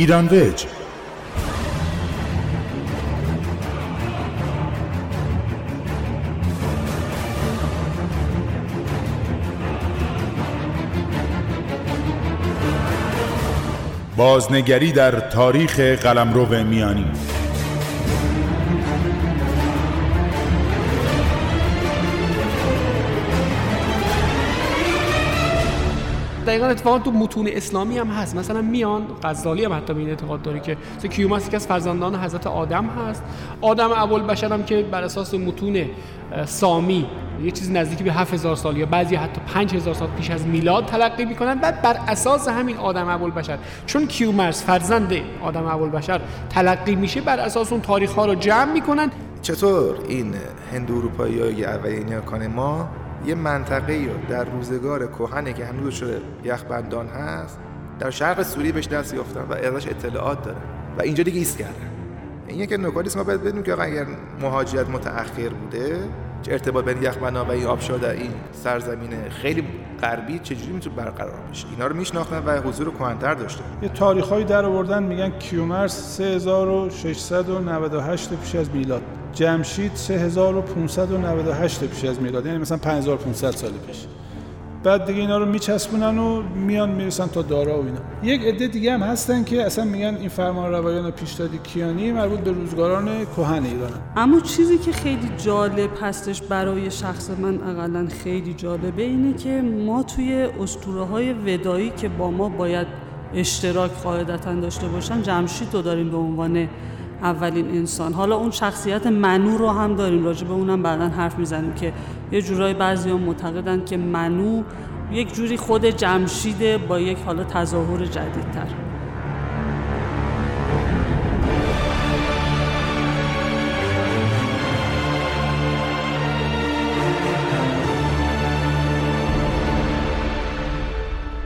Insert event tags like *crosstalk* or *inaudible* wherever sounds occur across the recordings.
ایران ویج. بازنگری در تاریخ قلمرو میانی. دقیقا اتفاقا تو متون اسلامی هم هست. مثلا میان غزالی هم حتی به این اعتقاد داره که کیومرث یکی از فرزندان حضرت آدم هست. آدم اول بشر هم که بر اساس متون سامی یه چیزی نزدیکی به 7000 سال یا بعضی حتی 5000 سال پیش از میلاد تلقی می‌کنن و بر اساس همین آدم اول بشر چون کیومرث فرزند آدم اول بشر تلقی میشه بر اساس اون تاریخ ها رو جمع می‌کنن. چطور این هندو اروپایی های اولین نیاکان ما یه منطقه رو در روزگار کهنه که هنوز شده یخبندان هست در شرق سوریه بهش دست یافتن و ازش اطلاعات داره و اینجا دیگه ایست کردن. این یک نکاتی ما باید بدونیم که اگر مهاجرت متأخر بوده چه ارتباط بین یخبندان و این آبشار در این سرزمین خیلی غربی چجوری می‌تونه برقرار بشه؟ اینا رو میشناختن و حضور کهن‌تر داشته یه تاریخ‌هایی در آوردن میگن کیومرس 3698 پیش از میلاد. جمشید 3598 پیش از میلاد. یعنی مثلا 5500 سال پیش. بعد دیگه اینا رو میچسبونن و میان می‌رسن تا دارا و اینا. یک عده دیگه هم هستن که اصلا میگن این فرمان روایان پیشدادی کیانی مربوط به روزگاران کهن ایران اما چیزی که خیلی جالب هستش برای شخص من اقلا خیلی جالبه اینه که ما توی اسطوره های ودایی که با ما باید اشتراک قاعدتا داشته باشن جمشید رو داریم به عنوان اولین انسان. حالا اون شخصیت منو رو هم داریم راجع به اونم بعدا حرف می‌زنیم که یه جورایی بعضی هم معتقدن که منو یک جوری خود جمشیده با یک حالا تظاهر جدیدتر.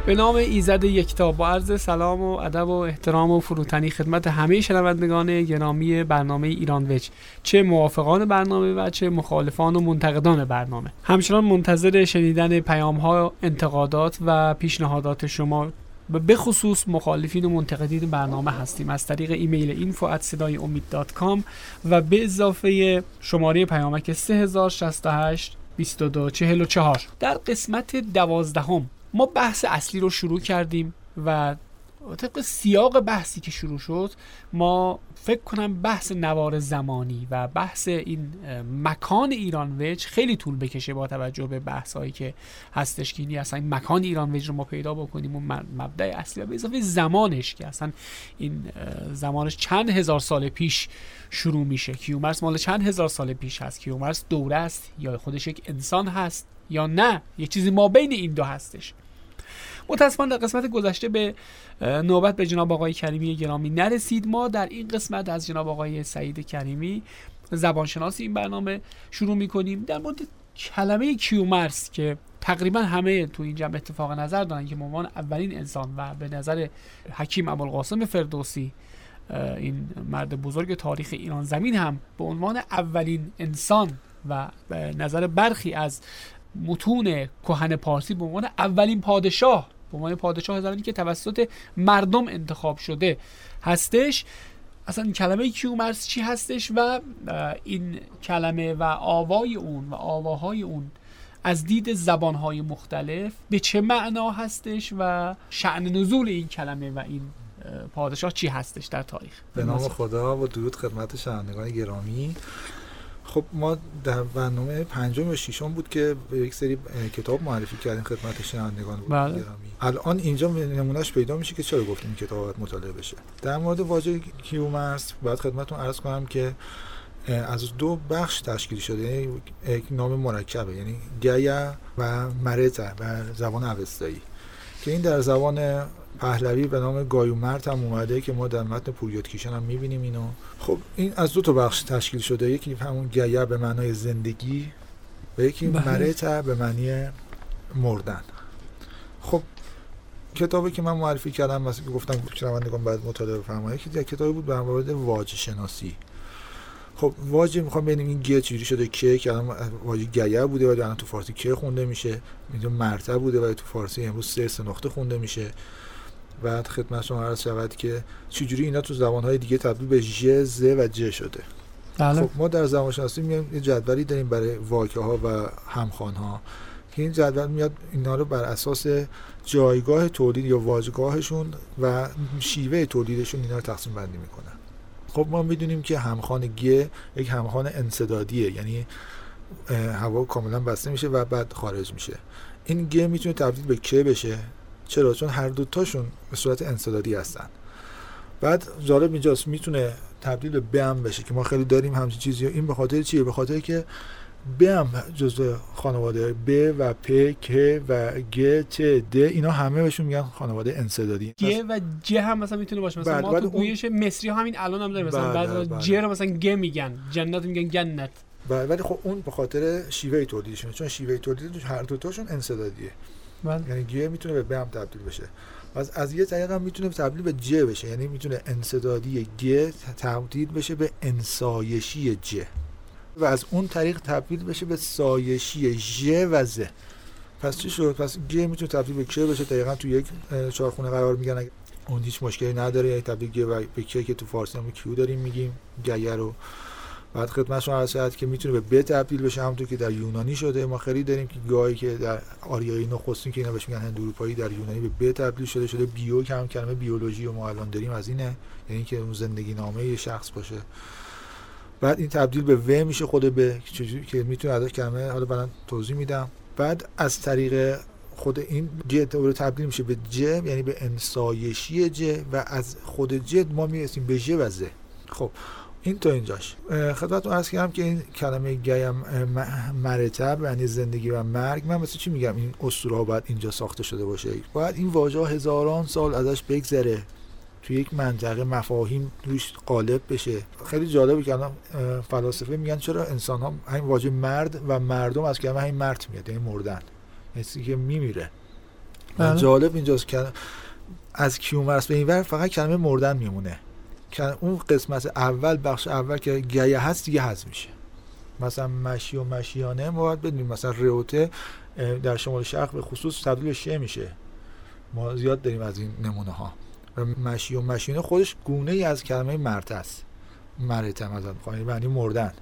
به نام ایزد یکتا. با عرض سلام و ادب و احترام و فروتنی خدمت همه شنوندگان گرامی برنامه ایران وچ چه موافقان برنامه و چه مخالفان و منتقدان برنامه. همچنان منتظر شنیدن پیام ها انتقادات و پیشنهادات شما. به خصوص مخالفین و منتقدین برنامه هستیم. از طریق ایمیل info صدای امید dot com و به اضافه شماره پیامک 3068 2244 در قسمت دوازدهم ما بحث اصلی رو شروع کردیم و طبق سیاق بحثی که شروع شد ما فکر کنم بحث نوار زمانی و بحث این مکان ایران وج خیلی طول بکشه با توجه به بحث هایی که هستش که این اصلا این مکان ایران وج رو ما پیدا بکنیم و مبدع اصلی و به اضافه زمانش که اصلا این زمانش چند هزار سال پیش شروع میشه. کیومرس مال چند هزار سال پیش هست؟ کیومرس دوره است یا خودش یک انسان هست یا نه؟ یه چیزی ما بین این دو هستش. متاسفانه در قسمت گذشته به نوبت به جناب آقای کریمی گرامی نرسید. ما در این قسمت از جناب آقای سعید کریمی زبانشناسی این برنامه شروع می‌کنیم. در مورد کلمه کیومرس که تقریبا همه تو این جمع اتفاق نظر دارن که عنوان اولین انسان و به نظر حکیم ابوالقاسم فردوسی این مرد بزرگ تاریخ ایران زمین هم به عنوان اولین انسان و به نظر برخی از متون کهن پارسی به عنوان اولین پادشاه به عنوان پادشاه زمانی که توسط مردم انتخاب شده هستش. اصلا این کلمه کیومرس چی هستش و این کلمه و آوای اون و آواهای اون از دید زبانهای مختلف به چه معنا هستش و شعن نزول این کلمه و این پادشاه چی هستش در تاریخ؟ به نام خدا و درود خدمت شنوندگان گرامی. خب ما در برنامه پنجم و ششم بود که به یک سری کتاب معرفی کردیم خدمت شنوندگان بله. الان اینجا نمونهش پیدا میشه که چرا گفتیم این کتاب مطالعه بشه. در مورد واژه کیومرس باید خدمتتون عرض کنم که از دو بخش تشکیل شده. یعنی یک نام مرکبه یعنی گیا و مرتا بر زبان اوستایی. که این در زبان پهلوی به نام گایومرت هم اومده که ما در متن پوریوت کیشن هم می‌بینیم اینو. خب این از دو تا بخش تشکیل شده. یکی همون گیا به معنای زندگی و یکی بله. مرتا به معنی مردن. خب کتابی که من معرفی کردم مثلا که گفتم شنوندگان بعد مطالعه بفرمایید که کتابی بود در مورد واژه شناسی خب واژه می‌خوام ببینیم این گه چجوری شده که که الان واژه گیا بوده ولی الان تو فارسی که خونده میشه؟ میدون مرتا بوده ولی تو فارسی امروز سه سه نقطه خونده میشه. بعد خدمت شما عرض شود که چجوری اینا تو زبانهای دیگه تبدیل به ژ ز و ج شده. بله. خب ما در زبانشناسی میایم یه جدولی داریم برای واکه ها و همخوان ها که این جدول میاد اینا رو بر اساس جایگاه تولید یا واژگاهشون و شیوه تولیدشون اینا رو تقسیم بندی می‌کنن. خب ما می‌دونیم که همخوان گ یک همخوان انصدادیه یعنی هوا کاملا بسته میشه و بعد خارج میشه. این گ می‌تونه تبدیل به که بشه؟ چرا؟ چون هر دوتاشون به صورت انصدادی هستن. بعد جالب اینجاست می‌تونه تبدیل به ب هم بشه که ما خیلی داریم همچین چیزی. این به خاطر چیه؟ به خاطر که ب هم جزء خانواده ب و پ ک و گ چ د اینا همه بهشون میگن خانواده انصدادی گ و ج هم مثلا می‌تونه باشه. مثلا ما تو اون- گویش مصری ها همین الان هم داریم. مثلا بعضی. ج رو مثلا گ میگن. جنت میگن جنت. بله، ولی خب اون به خاطر شیوه تولیدشونه. چون شیوه تولید هر دوتاشون انسدادیه بله یعنی گ می‌تونه به ب هم تبدیل بشه. از از یه طریق هم می‌تونه تبدیل به ج بشه. یعنی می‌تونه انسدادی گ تبدیل بشه به انسایشی ج. و از اون طریق تبدیل بشه به سایشی ژ و ز. پس چی شد؟ پس گ می‌تونه تبدیل به که بشه؟ دقیقا تو یک چهارخونه قرار می‌گیرن. اون هیچ مشکلی نداره یعنی تبدیل گ به که که تو فارسی هم کیو داریم میگیم گیه رو. بعد خدمت شما عرض شد که می‌تونه به ب تبدیل بشه همونطور که در یونانی شده. ما خیلی داریم که گاهی که در آریایی نخستین که اینا بهش میگن هند اروپایی در یونانی به ب تبدیل شده. شده بیو که هم کلمه بیولوژی و ما الان داریم از اینه. یعنی که اون زندگی نامه یه شخص باشه. بعد این تبدیل به و میشه خود به که می‌تونه ازش کلمه حالا بعدا توضیح میدم. بعد از طریق خود این ج رو تبدیل میشه به ج یعنی به انسایشی ج و از خود ج ما می‌رسیم به ژ و ز خب این تا اینجاش. خدمتتون عرض کردم که این کلمه گیم مرتب یعنی زندگی و مرگ. من مثل چی میگم؟ این اسطوره باید اینجا ساخته شده باشه. باید این واژه هزاران سال ازش بگذره. تو یک منطقه مفاهیم روش غالب بشه. خیلی جالبه که الان فلاسفه میگن چرا انسان ها همین واژه مرد و مردم از کلمه همین مرد میاد یعنی مردن. یعنی چیزی که میمیره. و بله. جالب اینجاست که از کیومرس به این ور فقط کلمه مردن میمونه. که اون قسمت اول بخش اول که گیه هست دیگه حذف میشه. مثلا مشی و مشیانه ما باید بدونیم. مثلا ریوته در شمال شرق به خصوص تبدیل شه میشه. ما زیاد داریم از این نمونه ها و مشی و مشیانه خودش گونه ای از کلمه مرد است. مرتم از معنی مردن.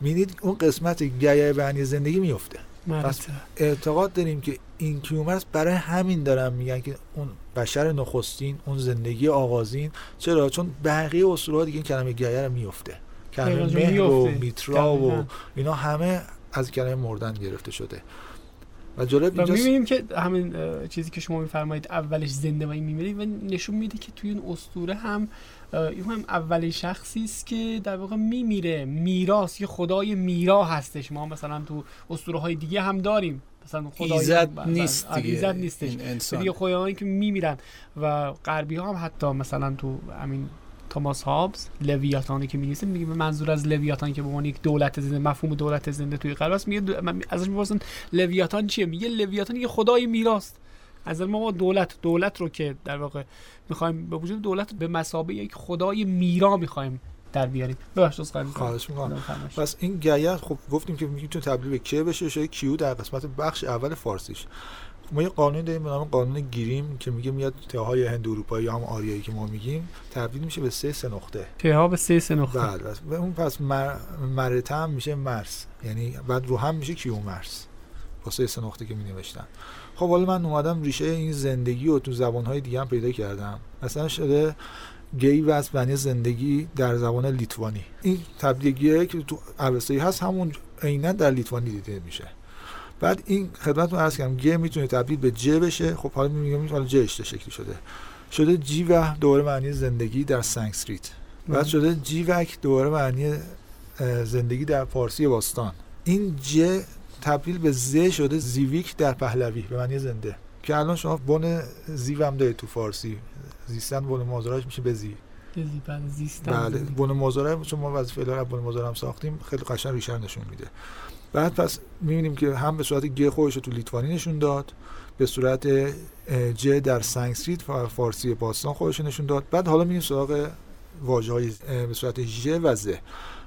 می‌دید اون قسمت گیه معنی زندگی میفته مرتب. اعتقاد داریم که این کیومرس برای همین دارن میگن که اون بشر نخستین اون زندگی آغازین. چرا؟ چون بقیه اسطوره دیگه این کلمه گیه رو میفته کلمه مهر و. میترا و. اینا همه از کلمه مردن گرفته شده. و جالب اینجاست. می‌بینیم که همین چیزی که شما میفرمایید اولش زنده و این میمیره و نشون میده که توی اون اسطوره هم این هم اولین شخصی است که در واقع میمیره. میراث یه خدای میرا هستش. ما مثلا تو اسطوره های دیگه هم داریم. مثلا خدای ایزد نیست آره، دیگه. ایزد نیستش. این انسان دیگه خدایانی که میمیرن. و غربی ها هم حتی مثلا تو همین توماس هابز لویاتانی که میگه میگه منظور از لویاتان که به عنوان یک دولت زنده مفهوم دولت زنده توی غرب است. میگه دو- من- ازش می‌پرسن لویاتان چیه؟ میگه لویاتان یه خدای میراست از ما ما دولت دولت رو که در واقع می‌خوایم به وجود دولت به مسابقه یک خدای میرا می‌خوایم در بیاریم. ببخشید خواهش می‌کنم. پس این گیه خب گفتیم که می‌تونه تبدیل به که بشه شده کیو در قسمت بخش اول فارسیش. ما یه قانون داریم به نام قانون گریم که میگه میاد تاهای هند اروپایی یا هم آریایی که ما میگیم تبدیل میشه به سه سه نقطه. ها به سه سه نقطه. بله بس. و اون پس مر... مرتم میشه مرس یعنی بعد رو هم میشه کیو مرس با سه سه نقطه که می نوشتن خب حالا من اومدم ریشه این زندگی رو تو زبانهای دیگه هم پیدا کردم. مثلا شده گی و از معنی زندگی در زبان لیتوانی. این تبدیلیه که تو اوستایی هست. همون عینا در لیتوانی دیده میشه. بعد این خدمتتون عرض کردم گ می‌تونه تبدیل به ج بشه. خب حالا میگم حالا ج اشته شکلی شده؟ شده جی و دوباره معنی زندگی در سانسکریت بعد شده جیوک دوباره معنی زندگی در فارسی باستان. این ج تبدیل به ز شده زیویک در پهلوی به معنی زنده. که الان شما بن زیو هم دارید تو فارسی. زیستن بن مضارعش میشه به زی. بله زیستن بله زندگی. بن مضارعه چون ما وظیفه اداره بن مضارعه هم ساختیم. خیلی قشنگ ریشه نشون میده. بعد پس می‌بینیم که هم به صورت گ خودش تو لیتوانی نشون داد به صورت ج در سانسکریت فارسی باستان خودش نشون داد. بعد حالا میریم سراغ واژه های به صورت ژ و ز.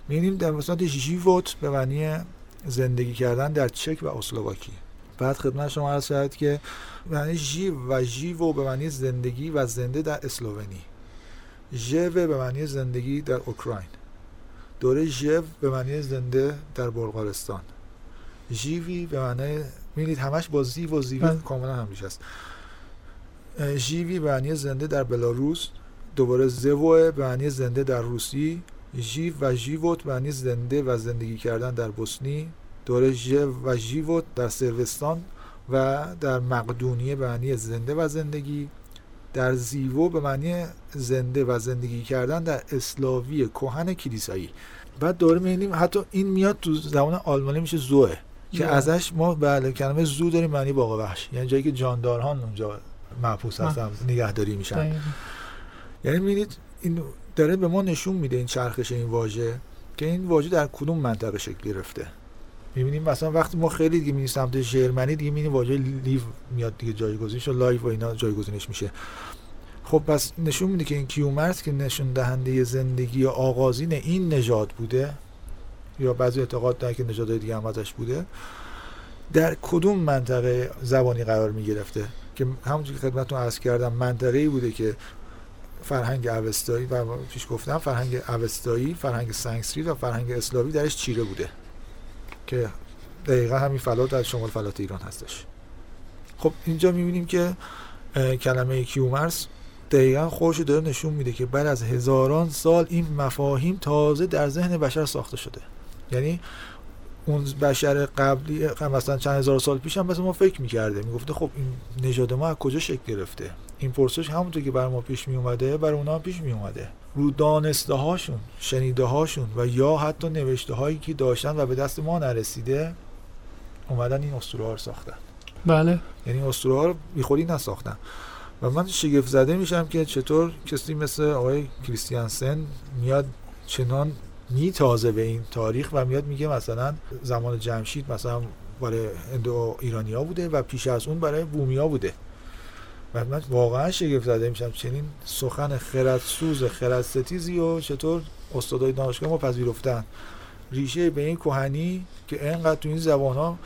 می‌بینیم در صورت ژیوت به معنی زندگی کردن در چک و اسلواکی. بعد خدمت شما عرض شد که معنی ژیو و ژیو به معنی زندگی و زنده در اسلوونی. ژو به معنی زندگی در اوکراین. دوره ژو به معنی زنده در بلغارستان. ژیوی به معنی می‌بینید همش با زی و زیوی بله. کاملا هم است ژیوی به معنی زنده در بلاروس دوباره زوو به معنی زنده در روسی ژیو و ژیوت به معنی زنده و زندگی کردن در بوسنی دوره ژو و ژیوت در سروستان و در مقدونیه به معنی زنده و زندگی. در زیوو به معنی زنده و زندگی کردن در اسلاوی کهن کلیسایی. بعد دوره می‌بینیم حتی این میاد تو زبان آلمانی میشه زوه که. ازش ما بله کلمه زو داریم معنی باغ وحش. یعنی جایی که جانداران اونجا محبوس هستن نگهداری میشن. یعنی می‌بینید این داره به ما نشون میده این چرخش این واژه که این واژه در کدوم منطقه شکل گرفته. می‌بینیم مثلا وقتی ما خیلی دیگه می‌بینیم سمت ژرمنی دیگه می‌بینیم واژه لیو میاد دیگه جایگزینش و live و اینا جایگزینش میشه. خب پس نشون میده که این کیومرس که نشون دهنده زندگی آغازین این نژاد بوده یا بعضی اعتقاد دارن که نژادهای دیگه هم ازش بوده در کدوم منطقه زبانی قرار می‌گرفته؟ که همونجور که خدمتتون عرض کردم منطقه‌ای بوده که فرهنگ اوستایی و پیش گفتم فرهنگ اوستایی فرهنگ سنگسری و فرهنگ اسلاوی درش چیره بوده. که دقیقا همین فلات در شمال فلات ایران هستش. خب اینجا می‌بینیم که کلمه کیومرس دقیقا خودش داره نشون میده که بعد از هزاران سال این مفاهیم تازه در ذهن بشر ساخته شده. یعنی اون بشر قبلی مثلا چند هزار سال پیش هم مثل ما فکر می‌کرده می‌گفته خب این نژاد ما از کجا شکل گرفته؟ این پرسش همونطور که بر ما پیش می اومده بر اونا پیش می اومده رو دانسته هاشون شنیده هاشون و یا حتی نوشته هایی که داشتن و به دست ما نرسیده اومدن این اسطوره ها رو ساختن. بله. یعنی اسطوره ها رو بیخودی نساختن. و من شگفت زده میشم که چطور کسی مثل آقای کریستیانسن میاد چنان میتازه به این تاریخ و میاد میگه مثلا زمان جمشید مثلا برای اندو ایرانیا بوده و پیش از اون برای بومیا بوده. و من واقعا شگفت زده میشم چنین سخن خردسوز خردستیزی و چطور استادای دانشگاه ما پذیرفتن. ریشه به این کهنی که اینقدر تو این زبان ها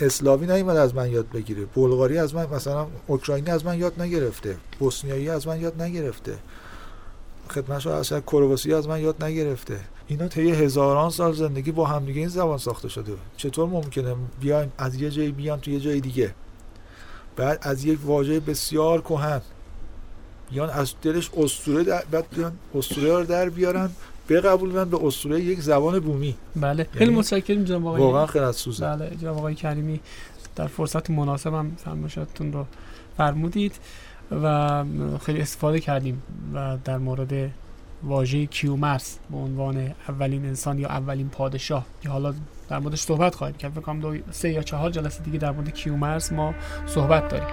اسلاوی نیومد از من یاد بگیره. بلغاری از من مثلا اوکراینی از من یاد نگرفته. بوسنیایی از من یاد نگرفته. خدمتش اصلا کرواسی از من یاد نگرفته. اینا طی هزاران سال زندگی با همدیگه این زبان ساخته شده. چطور ممکنه بیایم از یه جایی بیان تو یه جای دیگه؟ بعد از یک واژه بسیار کهن بیان از دلش اسطوره در بعد بیان اسطوره رو در بیارن بقبولن به اسطوره یک زبان بومی. بله. خیلی یعنی متشکرم جناب آقای واقعا خردسوزه بله جناب آقای کریمی در فرصت مناسب هم فرمایشاتتون رو فرمودید و خیلی استفاده کردیم و در مورد واژه کیومرس به عنوان اولین انسان یا اولین پادشاه. که حالا در موردش صحبت خواهیم کرد. فکر کنم دو سه یا چهار جلسه دیگه در مورد کیومرس ما صحبت داریم.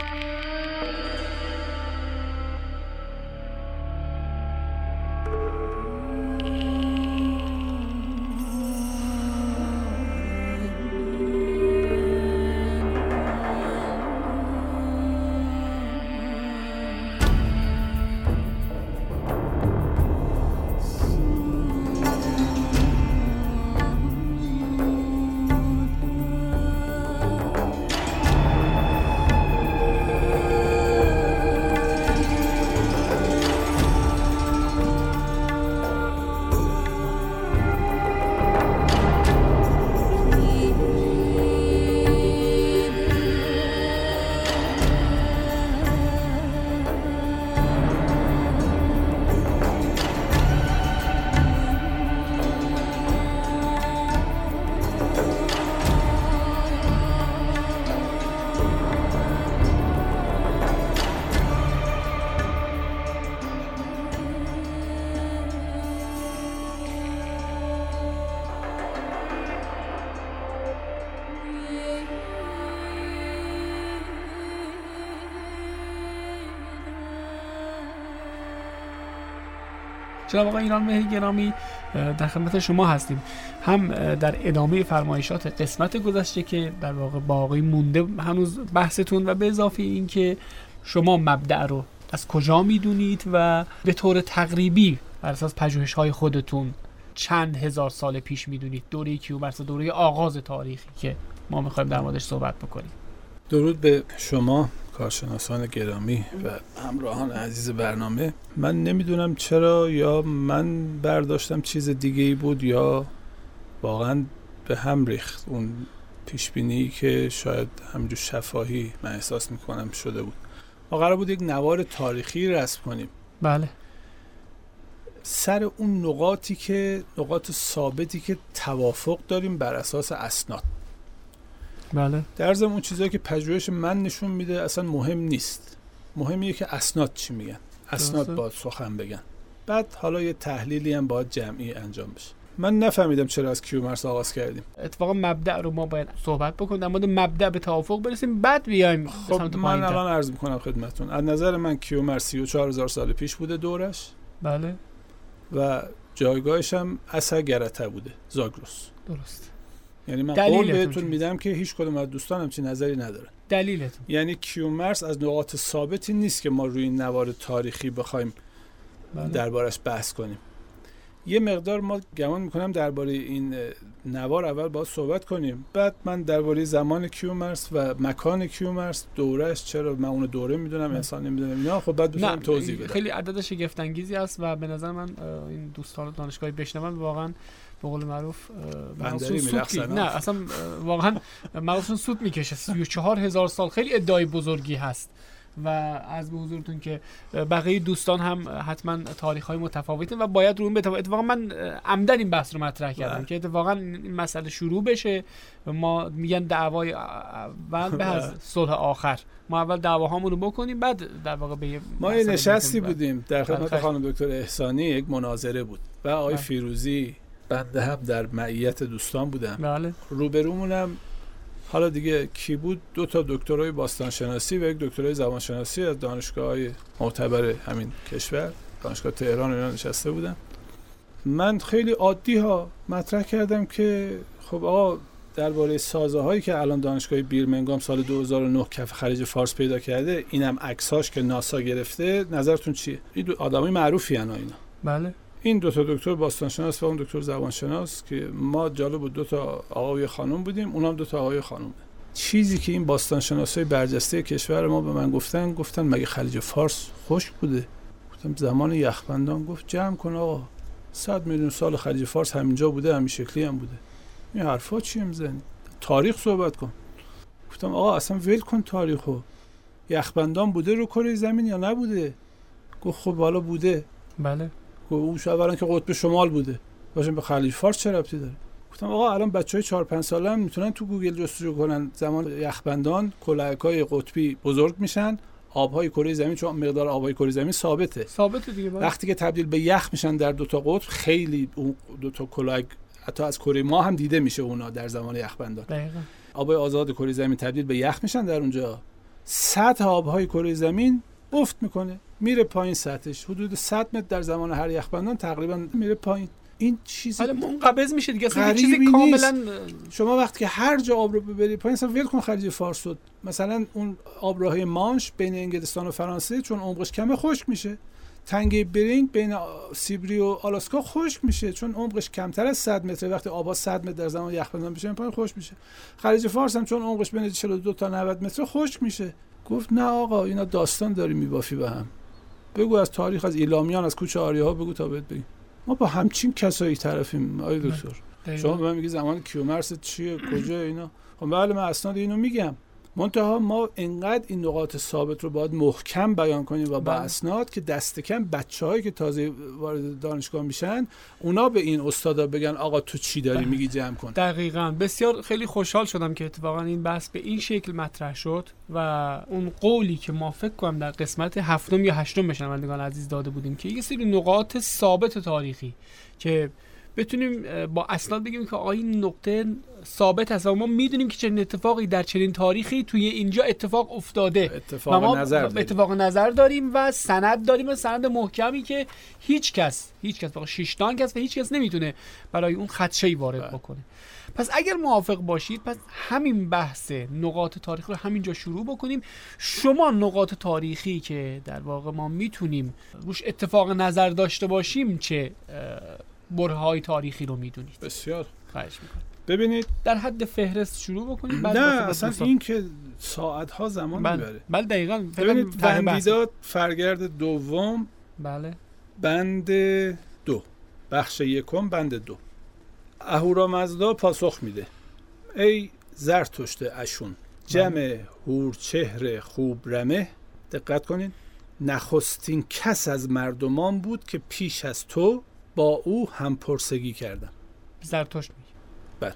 جناب آقای ایران مهر گرامی در خدمت شما هستیم. هم در ادامه فرمایشات قسمت گذشته که در واقع باقی مونده هنوز بحثتون و به اضافه اینکه شما مبدع رو از کجا می‌دونید و به طور تقریبی بر اساس پژوهش های خودتون چند هزار سال پیش می‌دونید؟ دوره کیومرس دوره آغاز تاریخی که ما می‌خوایم در موردش صحبت بکنیم. درود به شما. کارشناسان گرامی و همراهان عزیز برنامه. من نمی‌دونم چرا یا من برداشتم چیز دیگه ای بود یا واقعا به هم ریخت اون پیش بینی که شاید همینجور شفاهی من احساس می‌کنم شده بود. ما قرار بود یک نوار تاریخی رسم کنیم. بله. سر اون نقاطی که نقاط ثابتی که توافق داریم بر اساس اسناد. بله. در ضمن اون چیزایی که پژوهش من نشون میده اصلا مهم نیست. مهمیه که اسناد چی میگن. اسناد. باید سخن بگن. بعد حالا یه تحلیلی هم باید جمعی انجام بشه. من نفهمیدم چرا از کیومرس آغاز کردیم. اتفاقا مبدع رو ما باید صحبت بکنیم. در مورد مبدع به توافق برسیم. بعد بیایم خب من. الان عرض می‌کنم خدمتون از نظر من کیومرس 34 هزار سال پیش بوده دورش. بله. و جایگاهش هم گرته بوده. زاگرس. درست. یعنی من قول بهتون؟ میدم که هیچ کدوم از دوستانم چی نظری ندارن دلیلتون یعنی کیومرس از نقاط ثابتی نیست که ما روی این نوار تاریخی بخوایم بله. دربارش بحث کنیم یه مقدار ما گمان می‌کنم درباره این نوار اول باید صحبت کنیم بعد من درباره زمان کیومرس و مکان کیومرس دورش چرا من اونو دوره می‌دونم نه. انسان نمی‌دونم اینا خب بعد دوستان توضیح بدم خیلی عدد شگفت انگیزی است و به نظر من این دوستان دانشگاهی بشنون واقعا به قول معروف مغزشون سود؟ نه اصلا واقعا مغزشون سود می‌کشه 34 هزار سال خیلی ادعای بزرگی هست و از به حضورتون که بقیه دوستان هم حتما تاریخ های متفاوته و باید رو این بتفاوت اتفاقا من عمدن این بحث رو مطرح کردم بله. که اتفاقا این مسئله شروع بشه ما میگن دعوای اول به از. *laughs* صلح آخر ما اول دعواهامون رو بکنیم بعد در واقع به ما یه نشستی. بودیم در بله، خدمت. خانم دکتر احسانی یک مناظره بود و آقای بله. فیروزی بنده هم در معیت دوستان بودم. بله. روبرومونم حالا دیگه کی بود؟ دو تا دکترای باستانشناسی و یک دکترای زبانشناسی از دانشگاه های معتبر همین کشور دانشگاه تهران اینا نشسته بودم من خیلی عادی ها مطرح کردم که خب آقا درباره سازه هایی که الان دانشگاه بیرمنگام سال 2009 کف خلیج فارس پیدا کرده اینم عکساش که ناسا گرفته نظرتون چیه؟ این دو آدمای معروفی اینا. بله. این دو تا دکتر باستانشناس و اون دکتر زبانشناس که ما جالب بود دو تا آقای خانم بودیم اونام دو تا آقای خانم. چیزی که این باستانشناسای برجسته کشور ما به من گفتن گفتن مگه خلیج فارس خشک بوده؟ گفتم زمان یخبندان گفت جمع کن آقا. 100 میلیون سال خلیج فارس همینجا بوده همین شکلی هم بوده. این حرفا چیه می‌زنی تاریخ صحبت کن. گفتم آقا اصلا ول کن تاریخو. یخبندان بوده رو کره زمین یا نبوده؟ گفت خب حالا بوده. بله. گفت اوش اولا که قطب شمال بوده. باشن به خلیج فارس چه ربطی داره؟ گفتم آقا الان بچه های 4 5 ساله هم می‌تونن تو گوگل جستجو کنن. زمان یخبندان های قطبی بزرگ میشن آبهای کره زمین چون مقدار آبهای کره زمین ثابته. ثابت دیگه بله. وقتی که تبدیل به یخ میشن در دو تا قطب خیلی اون دو تا کلاه حتی از کره ما هم دیده میشه اونا در زمان یخبندان. دقیقا. آبهای آزاد کره زمین تبدیل به یخ میشن در اونجا. سطح آبهای کره زمین افت می‌کنه. میره پایین سطحش. حدود 100 متر در زمان هر یخبندان تقریبا میره پایین. این چیز بله منقبض میشه دیگه. اصلا چیزی. کاملا شما وقتی که هر جا آب رو ببری پایین مثلا ول کن خلیج فارس رو. مثلا اون آبراهی مانش بین انگلستان و فرانسه چون عمقش کمه خشک میشه. تنگه برینگ بین سیبری و آلاسکا خشک میشه. چون عمقش کمتر از 100 متر وقتی آبا 100 متر در زمان یخبندان بشه پایین خشک میشه. خلیج فارس هم چون عمقش بین 42 تا 90 متر خشک میشه. گفت نه آقا اینا داستان داری میبافی به هم. بگو از تاریخ از ایلامیان از کوچه آریاها بگو تا بهت بگیم. ما با همچین کسایی طرفیم آقای دکتر. شما به من میگی زمان کیومرس چیه کجا اینا؟ خب بله من اسناد اینو میگم. منتها ما انقدر این نقاط ثابت رو باید محکم بیان کنیم و با بله. اسناد که دست کم بچه که تازه وارد دانشگاه میشن اونا به این استادا بگن آقا تو چی داری بله. میگی جمع کن دقیقا بسیار خیلی خوشحال شدم که اتفاقا این بحث به این شکل مطرح شد و اون قولی که ما فکر کنم در قسمت هفتم یا هشتم بشنوندگان عزیز داده بودیم که یه سری نقاط ثابت تاریخی که بتونیم با اسناد بگیم که آقا این نقطه ثابت هست و ما می‌دونیم که چنین اتفاقی در چنین تاریخی توی اینجا اتفاق افتاده و اتفاق ما نظر داریم. اتفاق نظر داریم و سند داریم و سند محکمی که هیچ کس هیچ کس واقعا شش کس و هیچ کس نمی‌تونه برای اون خدشه‌ای وارد بله. بکنه پس اگر موافق باشید پس همین بحث نقاط تاریخی رو همینجا شروع بکنیم شما نقاط تاریخی که در واقع ما می‌تونیم روش اتفاق نظر داشته باشیم چه برهای تاریخی رو می‌دونید. بسیار. خواهش می‌کنم. ببینید. در حد فهرست شروع بکنیم بعد نه اصلا. این که ساعت ها زمان بله. می‌بره. بله دقیقاً ببینید. وندیداد فرگرد دوم بله. بند دو. بخش یکم بند دو. اهورامزدا پاسخ میده. ای زرتشت اشون جمع هورچهر خوب رمه. دقت کنین. نخستین کس از مردمان بود که پیش از تو با او هم پرسگی کردم. زرتشت میگه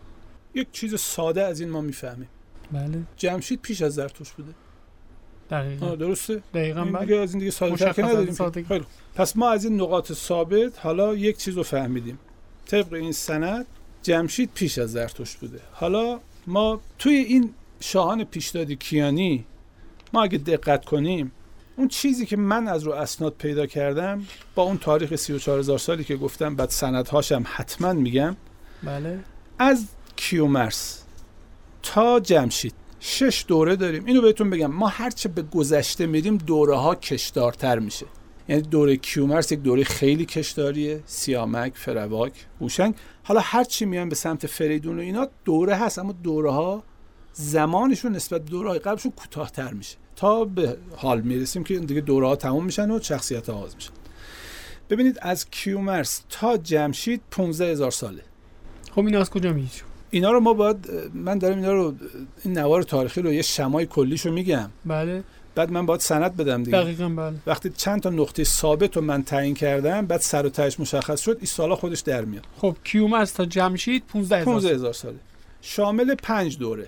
یک چیز ساده از این ما می‌فهمیم. بله. جمشید پیش از زرتشت بوده. دقیقاً. درسته؟ دقیقاً این بله. دیگه از این دیگه ساده تر نداریم. خیلی. پس ما از این نقاط ثابت حالا یک چیز رو فهمیدیم. طبق این سند جمشید پیش از زرتشت بوده. حالا ما توی این شاهان پیشدادی کیانی ما اگه دقت کنیم اون چیزی که من از رو اسناد پیدا کردم با اون تاریخ 34 هزار سالی که گفتم بعد سندهاشم حتما میگم بله. از کیومرس تا جمشید شش دوره داریم. اینو بهتون بگم ما هرچه به گذشته میریم دوره ها کشدارتر میشه. یعنی دوره کیومرس یک دوره خیلی کشداریه. سیامک فرواک هوشنگ حالا هرچی میان به سمت فریدون و اینا دوره هست اما دوره ها زمانشون نسبت به دوره های قبلشون کوتاهتر میشه. تا به حال می‌رسیم که دیگه دوره ها تموم میشن و شخصیت ها آغاز میشن ببینید از کیومرس تا جمشید 15 هزار ساله. خب این از کجا میگی؟ اینا رو ما باید من دارم اینا رو این نوار تاریخی رو یه شمای کلیشو میگم. بله. بعد من باید سند بدم دیگه. دقیقاً بله. وقتی چند تا نقطه ثابت رو من تعیین کردم بعد سر و تهش مشخص شد این سالا خودش در میاد. خب کیومرس تا جمشید 15 15 هزار هزار ساله. شامل پنج دوره.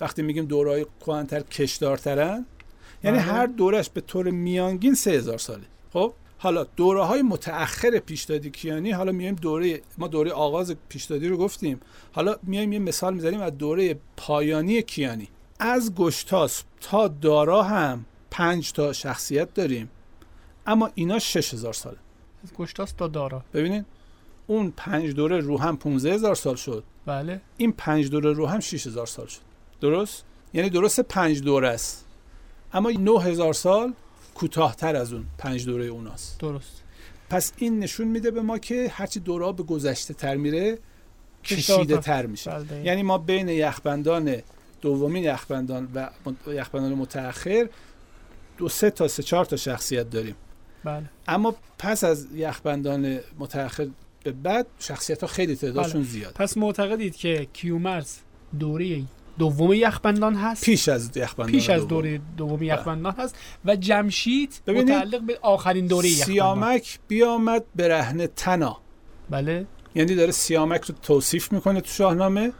وقتی میگیم دورهای کهن‌تر کشدارترن یعنی بله. هر دورش به طور میانگین 3000 ساله. خب؟ حالا دوره های متأخر پیشدادی کیانی حالا میایم دوره ما دوره آغاز پیشدادی رو گفتیم. حالا میایم یه مثال می‌زنیم از دوره پایانی کیانی. از گشتاس تا دارا هم پنج تا شخصیت داریم. اما اینا 6000 ساله. از گشتاس تا دارا. ببینید اون پنج دوره رو هم 15000 سال شد. بله. این پنج دوره رو هم 6000 سال شد. درست؟ یعنی درست پنج دوره است. اما 9000 سال کوتاهتر از اون پنج دوره اوناست. درست. پس این نشون میده به ما که هرچی دوره ها به گذشته تر میره. کشیده تر میشه. بله. دقیقاً. یعنی ما بین یخبندان دومین یخبندان و یخبندان متأخر دو سه تا سه چهار تا شخصیت داریم. بله. اما پس از یخبندان متأخر به بعد شخصیت ها خیلی تعدادشون زیاد. پس معتقدید که کیومرس دوره دوم یخبندان هست. پیش از یخبندان پیش از. دوره دوم یخبندان هست و جمشید متعلق به آخرین دوره یخبندان. سیامک بیامد برهنه تنا. بله. یعنی داره سیامک رو توصیف می‌کنه تو شاهنامه.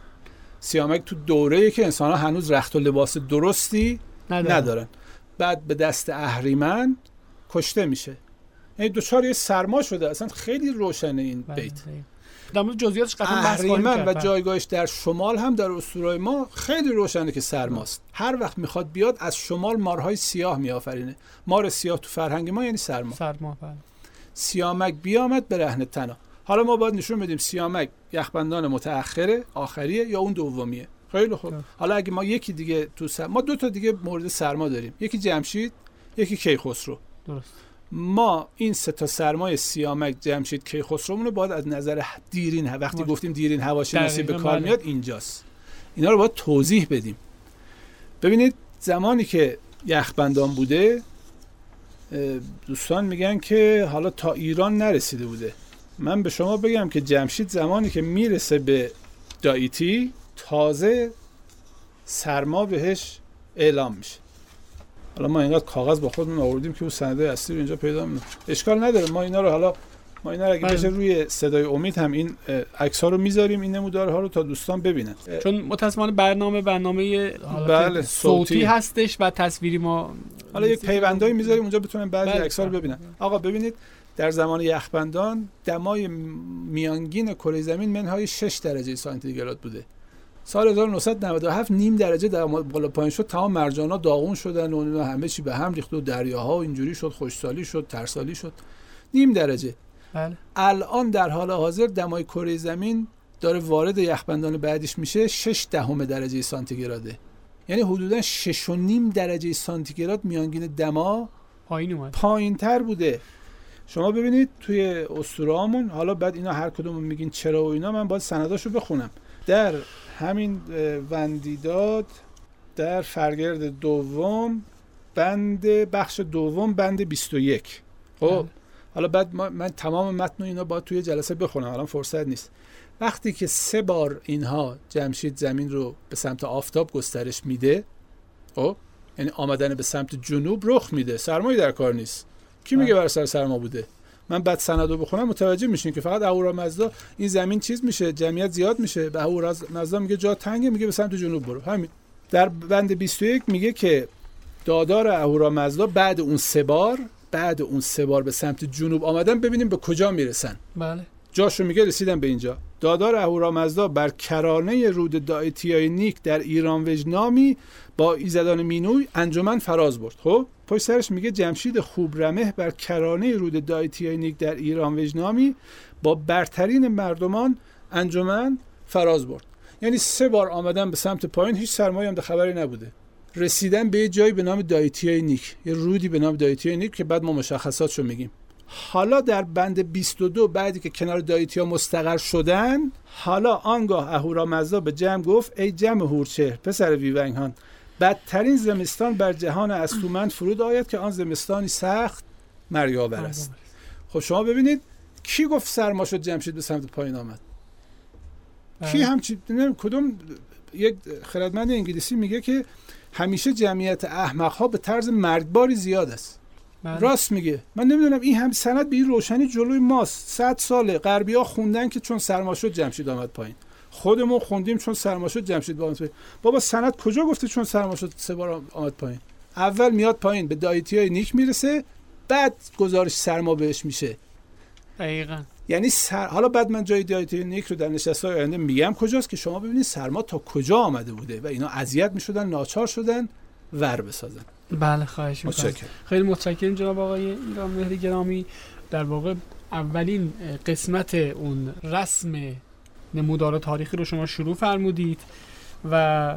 سیامک تو دوره که انسان ها هنوز رخت و لباس درستی ندارم. ندارن. بعد به دست اهریمن کشته میشه. یعنی دوچار یه سرما شده. اصلا خیلی روشنه این بله، بیت. در مورد جزئیاتش قطعا بحث. و بله. جایگاهش در شمال هم در اسطورهای ما خیلی روشنه که سرماست. هر وقت می‌خواد بیاد از شمال مارهای سیاه میآفرینه. مار سیاه تو فرهنگ ما یعنی سرما. سرما بله. سیامک بیامد به رهن تنا. حالا ما باید نشون بدیم سیامک یخبندان متأخره آخریه یا اون دومیه. خیلی خوب. حالا اگه ما یکی دیگه تو سر... ما دو تا دیگه مورد سرما داریم. یکی جمشید یکی کیخسرو. درست. ما این سه تا سرمای سیامک جمشید کیخسرومون رو باید از نظر دیرین وقتی باش. گفتیم دیرین هواشناسی به دقیقاً، کار بله. میاد اینجاست اینا رو باید توضیح بدیم ببینید زمانی که یخبندان بوده دوستان میگن که حالا تا ایران نرسیده بوده من به شما بگم که جمشید زمانی که می‌رسه به دایتی تازه سرما بهش اعلام میشه حالا ما اینقدر کاغذ با خودمون آوردیم که اون سنده اصلی رو اینجا پیدا می‌کنه اشکال نداره ما اینا رو حالا ما اینا رو اگه بله. بشه روی صدای امید هم این عکس ها رو می‌ذاریم این نمودارها رو تا دوستان ببینن چون متاسفانه برنامه برنامه بله، صوتی, صوتی. هستش و تصویری ما حالا یک پیوندایی می‌ذاریم اونجا بتونن بعضی بله. عکس رو ببینن آقا ببینید در زمان یخبندان دمای میانگین کره زمین منهای 6 درجه سانتیگراد بوده سال 1997 نیم درجه در بالا پایین شد تمام مرجانا داغون شدن و همه چی به هم ریخت و دریاها اینجوری شد خوشسالی شد ترسالی شد. نیم درجه. بله. الان در حال حاضر دمای کره زمین داره وارد یخبندان بعدیش میشه 6 دهم درجه سانتیگراده. یعنی حدودا 6 و نیم درجه سانتیگراد میانگین دما پایین اومد. پایین تر بوده. شما ببینید توی اسطوره‌هامون حالا بعد اینا هر کدوم میگین چرا و اینا من باید سنداشو بخونم. در همین وندیداد در فرگرد دوم بند بخش دوم بند 21 خب؟ بله. حالا بعد ما من تمام متن و اینا با توی جلسه بخونم الان فرصت نیست. وقتی که سه بار اینها جمشید زمین رو به سمت آفتاب گسترش میده خب؟ یعنی آمدن به سمت جنوب رخ میده. سرمایی در کار نیست. کی میگه بر سر سرما بوده؟ من بعد سند رو بخونم متوجه میشین که فقط اهورامزدا این زمین چیز میشه جمعیت زیاد میشه. به اهورامزدا میگه جا تنگه میگه به سمت جنوب برو. همین. در بند 21 میگه که دادار اهورامزدا بعد اون سه بار بعد اون سه بار به سمت جنوب آمدن ببینیم به کجا می‌رسن. بله. جاشو میگه رسیدن به اینجا. دادار اهورامزدا بر کرانه رود دایتیای نیک در ایران وجنامی با ایزدان مینوی انجمن فراز برد. خب پشت سرش میگه جمشید خوبرمه بر کرانه رود دایتیای نیک در ایران وجنامی با برترین مردمان انجمن فراز برد. یعنی سه بار آمدن به سمت پایین هیچ سرمایه هم خبری نبوده. رسیدن به یه جایی به نام دایتیای نیک یه رودی به نام دایتیای نیک که بعد ما مشخصاتشو میگیم. حالا در بند 22 بعدی که کنار دایتیا مستقر شدن حالا آنگاه اهورامزدا به جمع گفت ای جمع هورچهر پسر ویونگهان بدترین زمستان بر جهان استومند فرود آید که آن زمستانی سخت مریاور است. خب شما ببینید کی گفت سرما شد جمشید به سمت پایین آمد؟ کی همچی کدوم یک خردمند انگلیسی میگه که همیشه جمعیت احمق ها به طرز مرگباری زیاد است. بله. راست میگه. من نمی‌دونم این هم سند به این روشنی جلوی ماست. صد ساله. غربی ها خوندن که چون سرما شد جمشید آمد پایین. خودمون خوندیم چون سرما شد جمشید آمد پایین. بابا سند کجا گفته چون سرما شد سه بار آمد پایین؟ اول میاد پایین. به دایتی های نیک می‌رسه. بعد گزارش سرما بهش میشه. دقیقا. یعنی سر... حالا بعد من جای دایتی نیک رو در نشست های آینده میگم کجاست که شما ببینید سرما تا کجا آمده بوده و اینا اذیت می‌شدن ناچار شدن ور بسازن. بله خواهش می‌کنم. خیلی متشکرم جناب آقای ایران مهری گرامی. در واقع اولین قسمت اون رسم نمودار تاریخی رو شما شروع فرمودید و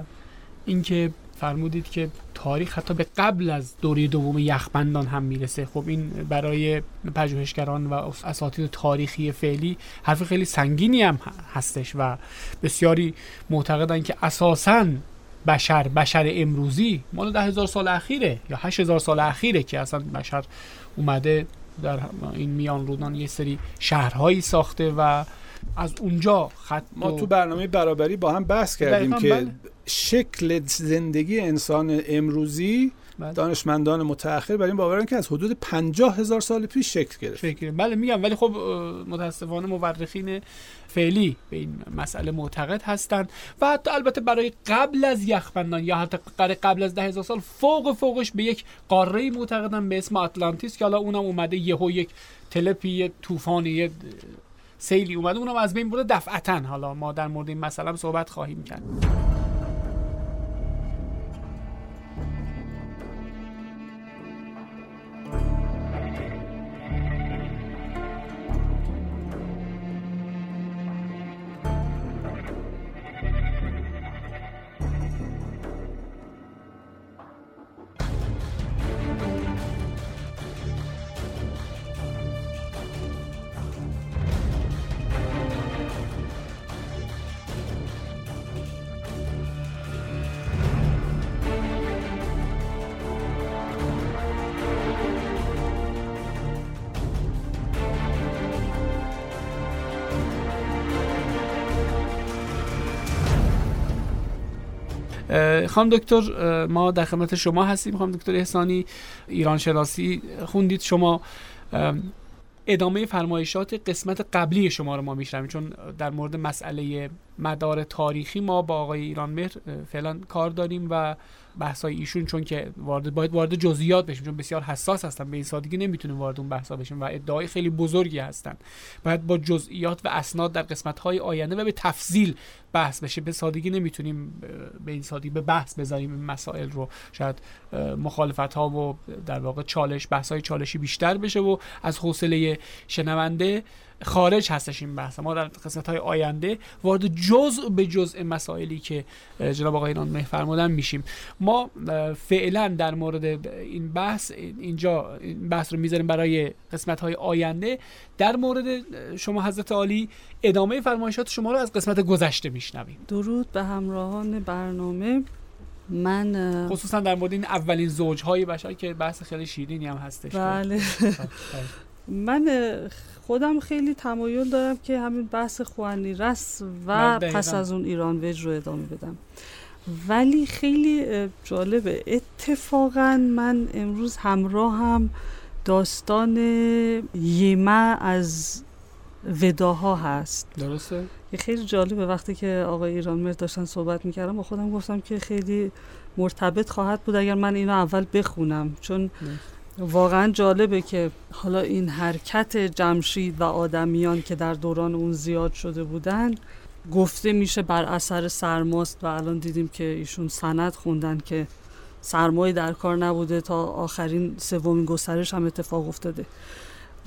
اینکه فرمودید که تاریخ حتی به قبل از دوره دوم یخبندان هم می‌رسه. خب این برای پژوهشگران و اساتید تاریخی فعلی حرف خیلی سنگینی هم هستش و بسیاری معتقدن که اساساً بشر بشر امروزی مال ده هزار سال اخیره یا هشت هزار سال اخیره که اصلا بشر اومده در این میان رودان یه سری شهرهایی ساخته و از اونجا خط ما تو برنامه برابری با هم بحث کردیم که بله. شکل زندگی انسان امروزی بله. دانشمندان متأخر بر این باورن که از حدود پنجاه هزار سال پیش شکل گرفت بله میگم ولی خب متاسفانه مورخین فعلی به این مسئله معتقد هستند و حتی البته برای قبل از یخبندان یا حتی قبل از ده هزار سال فوق فوقش به یک قاره معتقدن به اسم آتلانتیس که حالا اونم اومده یهو یک تلپی یه طوفانی سیلی اومده اونم از بین برده. دفعتا حالا ما در مورد این مسئله هم صحبت خواهیم کرد. خانم دکتر ما در خدمت شما هستیم. خانم دکتر احسانی ایران شناسی خوندید. شما ام، ادامه فرمایشات قسمت قبلی شما رو ما میشنویم چون در مورد مسئله مدار تاریخی ما با آقای ایران مهر فعلا کار داریم و بحثای ایشون چون که وارد باید وارد جزئیات بشیم چون بسیار حساس هستن. به این سادگی نمی‌تونیم وارد اون بحثا بشیم و ادعای خیلی بزرگی هستن. باید با جزئیات و اسناد در قسمت های آینده و به تفصیل بحث بشه. به سادگی نمی‌تونیم به این سادگی به بحث بذاریم این مسائل رو. شاید مخالفت ها و در واقع چالش بحث های چالشی بیشتر بشه و از حوصله شنونده خارج هستش این بحث. ما در قسمت های آینده وارد جزء به جزء مسائلی که جناب آقای مه فرمودن میشیم. ما فعلا در مورد این بحث اینجا این بحث رو می‌ذاریم برای قسمت های آینده. در مورد شما حضرت عالی ادامه فرمایشات شما رو از قسمت گذشته میشنویم. درود به همراهان برنامه. من خصوصا در مورد این اولین زوجهای بشر که بحث خیلی شیرینی هم هستش. بله. من خودم خیلی تمایل دارم که همین بحث خوانی رس و پس از اون ایران وج رو ادامه بدم. ولی خیلی جالبه. اتفاقا من امروز همراه هم داستان یما از وداها هست. درسته؟ خیلی جالبه. وقتی که آقای ایران مرد داشتن صحبت می‌کردم با خودم گفتم که خیلی مرتبط خواهد بود اگر من اینو اول بخونم. چون واقعا جالبه که حالا این حرکت جمشید و آدمیان که در دوران اون زیاد شده بودن گفته میشه بر اثر سرماست و الان دیدیم که ایشون سند خوندن که سرمایه در کار نبوده تا آخرین سومین گسترش هم اتفاق افتاده.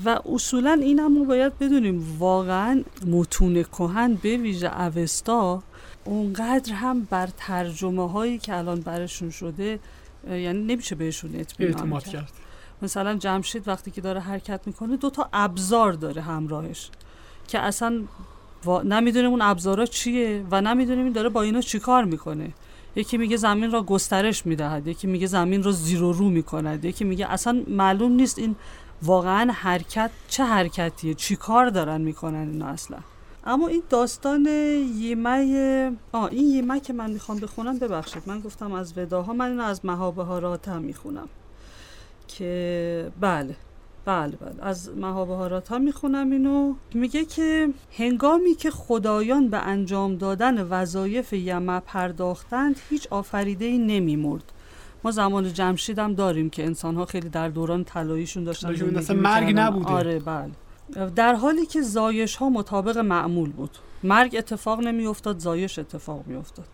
و اصولا این هم باید بدونیم واقعا متون کهن به ویژه اوستا اونقدر هم بر ترجمه هایی که الان برشون شده یعنی نمیشه بهشون اعتماد کرد. مثلا جمشید وقتی که داره حرکت می‌کنه دو تا ابزار داره همراهش که اصلا نمی‌دونیم اون ابزارا چیه و نمی‌دونیم این داره با اینا چیکار می‌کنه. یکی میگه زمین را گسترش می‌دهد یکی میگه زمین را زیر و رو می‌کند یکی میگه اصلا معلوم نیست این واقعا حرکت چه حرکتیه چی کار دارن می‌کنن اینا اصلا. اما این داستان یمه آه این یمه که من می‌خوام بخونم ببخشید من گفتم از وداها من اینو از مهابه ها هم می‌خونم. که بله بله بله. از مهابهارات ها می‌خونم اینو. میگه که هنگامی که خدایان به انجام دادن وظایف یمه پرداختند هیچ آفریده ای نمیمرد. ما زمان جمشید هم داریم که انسان ها خیلی در دوران طلاییشون داشتن مثلا مرگ نبوده. آره بله. در حالی که زایش ها مطابق معمول بود. مرگ اتفاق نمی افتاد زایش اتفاق می افتاد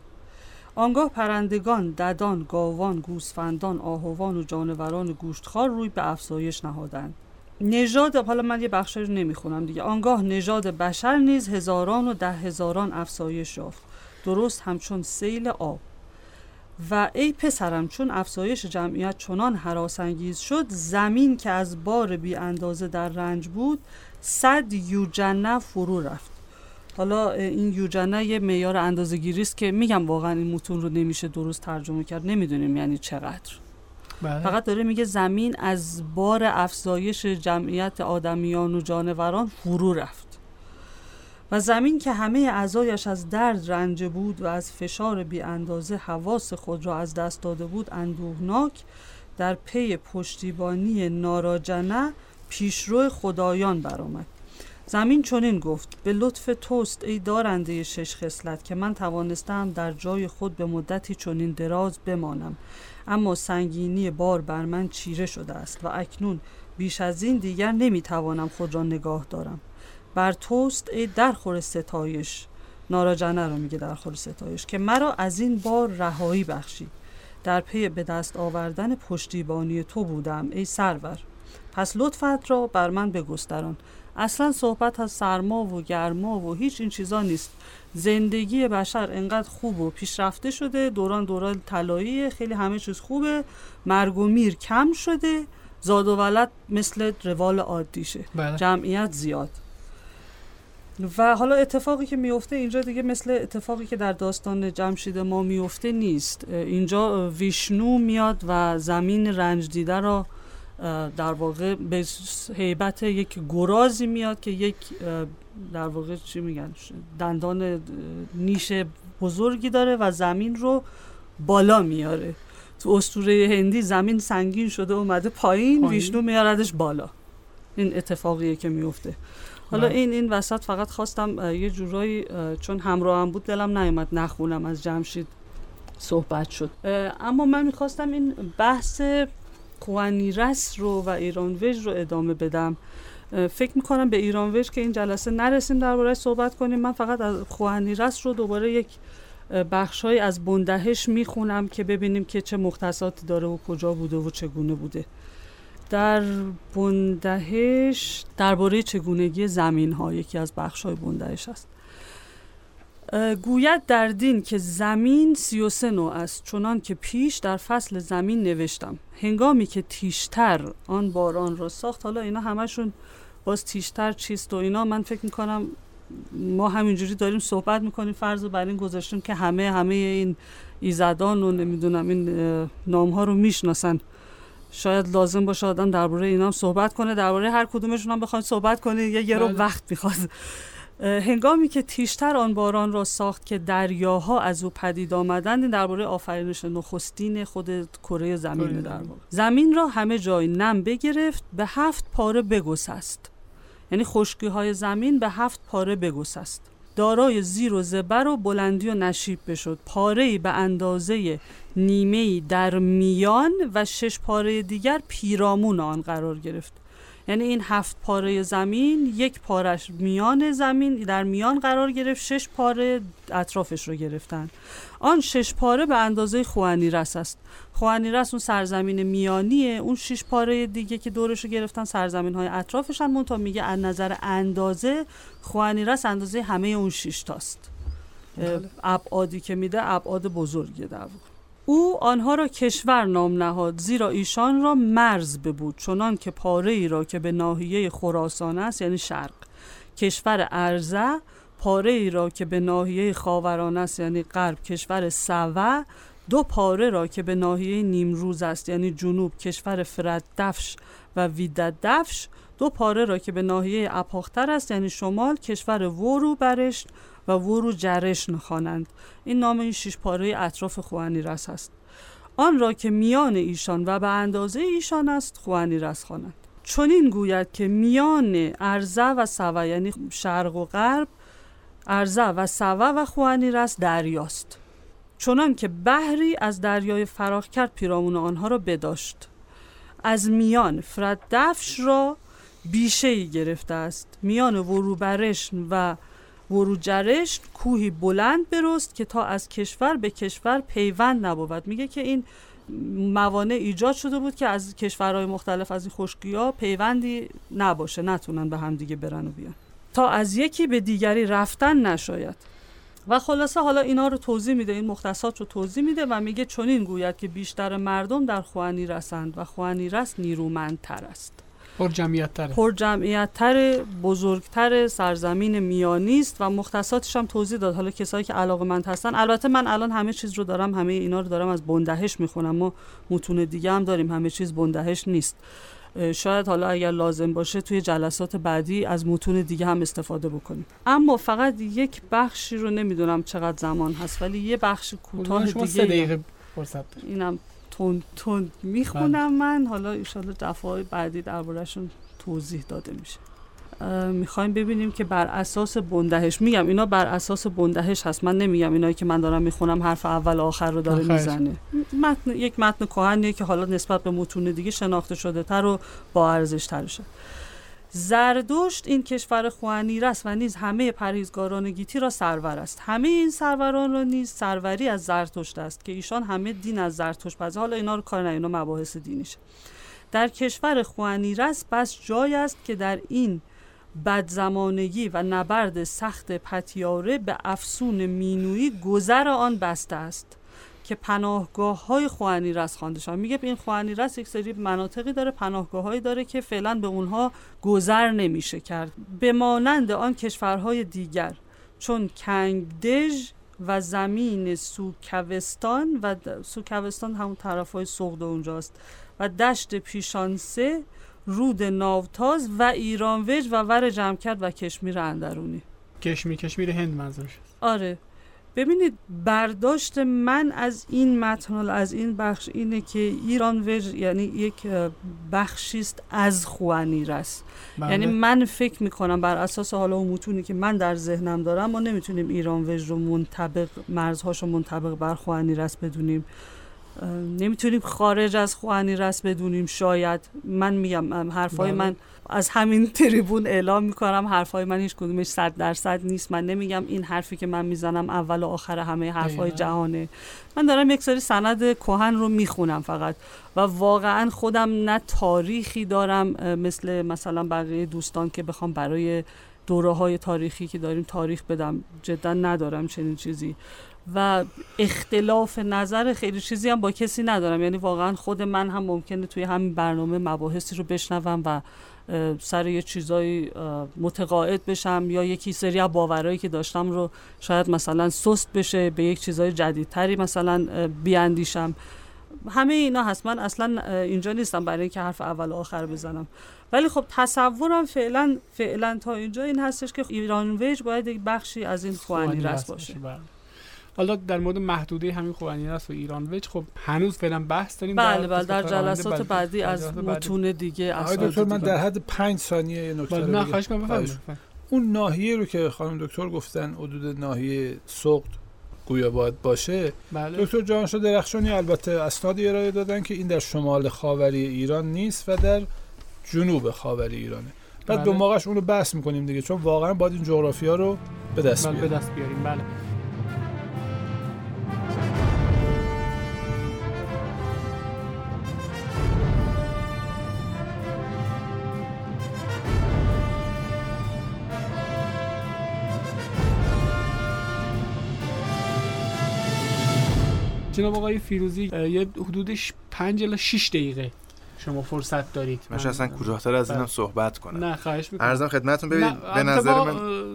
آنگاه پرندگان، ددان، گاوان، گوسفندان، آهوان و جانوران گوشتخوار روی به افزایش نهادند. نژاد حالا من یه بخشی رو نمی‌خونم دیگه. آنگاه نژاد بشر نیز هزاران و ده هزاران افزایش یافت. درست همچون سیل آب. و ای پسرم چون افزایش جمعیت چنان حراسانگیز شد زمین که از بار بی اندازه در رنج بود صد یوجنه فرو رفت. حالا این یوجنه یه معیار اندازه است که میگم واقعا این متون رو نمیشه درست ترجمه کرد. نمی‌دونیم یعنی چقدر. بله. فقط داره میگه زمین از بار افزایش جمعیت آدمیان و جانوران فرو رفت. و زمین که همه اعضایش از درد رنج بود و از فشار بی اندازه حواس خود را از دست داده بود اندوهناک در پی پشتیبانی ناراجنه پیشرو خدایان برآمد. زمین چنین گفت به لطف توست ای دارنده شش خصلت که من توانستم در جای خود به مدتی چنین دراز بمانم. اما سنگینی بار بر من چیره شده است و اکنون بیش از این دیگر نمی‌توانم خود را نگاه دارم. بر توست ای درخور ستایش. ناراجنه رو میگه درخور ستایش که مرا از این بار رهایی بخشید. در پی به دست آوردن پشتیبانی تو بودم ای سرور. پس لطفت را بر من بگستران. اصلا صحبت از سرما و گرما و هیچ این چیزا نیست. زندگی بشر انقدر خوب و پیشرفته شده دوران دوران طلایی خیلی همه چیز خوبه. مرگ و میر کم شده. زاد و ولد مثل روال عادیشه. بله. جمعیت زیاد. و حالا اتفاقی که میفته اینجا دیگه مثل اتفاقی که در داستان جمشید ما میفته نیست. اینجا ویشنو میاد و زمین رنج دیده را در واقع به حیبت یک گرازی میاد که یک در واقع چی میگن؟ دندان نیش بزرگی داره و زمین رو بالا میاره. تو اسطوره هندی زمین سنگین شده اومده پایین, پایین. ویشنو میاردش بالا. این اتفاقیه که میفته. حالا این این وسط فقط خواستم یه جورایی چون همراهم بود دلم نیومد نخونم از جمشید صحبت شد. اما من می‌خواستم این بحث کوانیرس رو و ایران وج رو ادامه بدم. فکر می‌کنم به ایران وج که این جلسه نرسیم درباره صحبت کنیم. من فقط از خوانیرس رو دوباره یک بخشهایی از بندهش می‌خونم که ببینیم که چه مختصاتی داره و کجا بوده و چگونه بوده. در بندهش درباره چگونگی زمین ها یکی از بخش های بندهش است گوید در دین که زمین سی و سه نوع است چنان که پیش در فصل زمین نوشتم. هنگامی که تیشتر آن باران را ساخت حالا اینا همشون باز تیشتر چیست و اینا من فکر می‌کنم ما همینجوری داریم صحبت می‌کنیم. فرض رو بر این گذاشتیم که همه همه این ایزدان و نمی‌دونم این نام ها رو می‌شناسن. شاید لازم باشه آدم درباره اینا هم صحبت کنه. درباره هر کدومشون هم بخواید صحبت کنه یه یه رو بله. وقت می‌خواد. هنگامی که تیشتر آن باران را ساخت که دریاها از او پدید آمدند درباره آفرینش نخستین خود کره زمین در زمین. را همه جای نم بگرفت به هفت پاره بگسست. یعنی خشکی های زمین به هفت پاره بگسست. دارای زیر و زبر و بلندی و نشیب بشد. پاره به اندازه نیمه در میان و شش پاره دیگر پیرامون آن قرار گرفت. یعنی این هفت پاره زمین یک پارش میان زمین در میان قرار گرفت شش پاره اطرافش رو گرفتن. آن شش پاره به اندازه رس است. رس اون سرزمین میانیه. اون شش پاره دیگه که دورش رو گرفتن سرزمین های اطرافشن منتها میگه از نظر اندازه رس اندازه همه اون شش تاست. بله. ابعادی که میده ابعاد بزرگه در او آنها را کشور نام نهاد زیرا ایشان را مرز ببود چنان که پاره ای را که به ناحیه خراسان است یعنی شرق. کشور ارزه پاره ای را که به ناحیه خاوران است یعنی غرب. کشور سوه دو پاره را که به ناحیه نیمروز است یعنی جنوب. کشور فرد دفش و ویدت دفش دو پاره را که به ناحیه اپاختر است یعنی شمال. کشور ورو برشت و ورو جرشن خوانند این نام این شش پاره اطراف خوانی رس است. آن را که میان ایشان و به اندازه ایشان است خوانی رس خوانند. چون این گوید که میان ارزه و سوا یعنی شرق و غرب ارزه و سوا و خوانی رس دریاست. چنان که بحری از دریای فراخ کرد پیرامون آنها را بداشت. از میان فرد دفش را بیشه ای گرفته است. میان وروبرشن و وروجرشت کوهی بلند برست که تا از کشور به کشور پیوند نبود. میگه که این موانع ایجاد شده بود که از کشورهای مختلف از این خشکی ها پیوندی نباشه نتونن به هم دیگه برن و بیان. تا از یکی به دیگری رفتن نشاید. و خلاصه حالا اینا رو توضیح میده این مختصات رو توضیح میده و میگه چنین گوید که بیشتر مردم در خوانی رسند و خوانی رس نیرومندتر است. پر جمعیت تره پر جمعیت تر بزرگتر سرزمین میانی است و مختصاتش هم توضیح داد. حالا کسایی که علاقه مند هستن البته من الان همه چیز رو دارم همه اینا رو دارم از بندهش می‌خونم. ما متون دیگه هم داریم همه چیز بندهش نیست. شاید حالا اگر لازم باشه توی جلسات بعدی از متون دیگه هم استفاده بکنیم. اما فقط یک بخشی رو نمی‌دونم چقدر زمان هست ولی یه بخش کوتاه دیگه سه دقیقه فرصت اینم تون تون می‌خونم بله. من. حالا ایشالا دفعه بعدی دربارهشون توضیح داده میشه. می‌خوایم ببینیم که بر اساس بندهش میگم اینا بر اساس بندهش هست. من نمیگم اینایی که من دارم می‌خونم حرف اول آخر رو داره می‌زنه. متن یک متن کهنیه که حالا نسبت به متون دیگه شناخته شده تر و با ارزش ترشه زردشت این کشور خوانی است و نیز همه پرهیزگاران گیتی را سرور است. همه این سروران را نیز سروری از زرتشت است که ایشان همه دین از زرتشت پس. حالا اینا رو کار نه اینا مباحث دینیشه. در کشور خوانی رست بس جای است که در این بدزمانگی و نبرد سخت پتیاره به افسون مینویی گذر آن بسته است. که پناهگاه های خوانی رس خوانده میگه این خوانی رس یک سری مناطقی داره پناهگاه هایی داره که فعلا به اونها گذر نمیشه کرد. به مانند آن کشورهای دیگر چون کنگدژ و زمین سوکوستان و سوکوستان همون طرف های سغد اونجاست و دشت پیشانسه رود ناوتاز و ایرانوج و ور جمکرد و کشمیر اندرونی. کشمیر کشمیر هند منظورش. آره. ببینید برداشت من از این متن از این بخش اینه که ایران وج یعنی یک بخشی است از خوانی رست بله. یعنی من فکر می‌کنم بر اساس حالا اون متونی که من در ذهنم دارم ما نمی‌تونیم ایران وج رو منطبق مرزهاش رو منطبق بر خوانی رست بدونیم نمی‌تونیم خارج از خوانی رس بدونیم شاید. من میگم حرفای من از همین تریبون اعلام می‌کنم حرفای من هیچ کدومش صد درصد نیست. من نمیگم این حرفی که من می‌زنم اول و آخر همه حرفای جهانه. من دارم یک سری سند کهن رو می‌خونم فقط و واقعا خودم نه تاریخی دارم مثل مثلا بقیه دوستان که بخوام برای دوره های تاریخی که داریم تاریخ بدم جدا ندارم چنین چیزی. و اختلاف نظر خیلی چیزی هم با کسی ندارم. یعنی واقعا خود من هم ممکنه توی همین برنامه مباحثی رو بشنوم و سر یه چیزایی متقاعد بشم یا یکی سری از باورایی که داشتم رو شاید مثلا سست بشه به یک چیزای جدیدتری مثلا بیاندیشم. همه اینا هست. من اصلا اینجا نیستم برای اینکه حرف اول و آخر بزنم. ولی خب تصورم فعلا فعلا تا اینجا این هستش که ایران ویج باید یک بخشی از این خوانی رس باشه. حالا در مورد محدوده همین خوانی رس و ایران ویج خب هنوز فعلا بحث داریم بله بله در جلسات بعدی از متون دیگه آقای دکتر من در حد پنج ثانیه نکته بله، رو کنم اون ناحیه رو که خانم دکتر گفتن حدود ناحیه سقط گویا باید باشه. بله. دکتر جانشا درخشانی البته اسنادی ارائه دادن که این در شمال خاوری ایران نیست و در جنوب خاوری ایرانه. بعد بله. دو موقعش اونو بحث می‌کنیم دیگه چون واقعا باید این جغرافیا رو به دست بله، به دست بیاریم. بله. جناب آقای فیروزی یه حدودش 5 الی 6 دقیقه. شما فرصت دارید. من اصلا کوتاه‌تر از اینم صحبت کنم. نه خواهش می‌کنم. ارزم خدمتتون ببینید به نظر من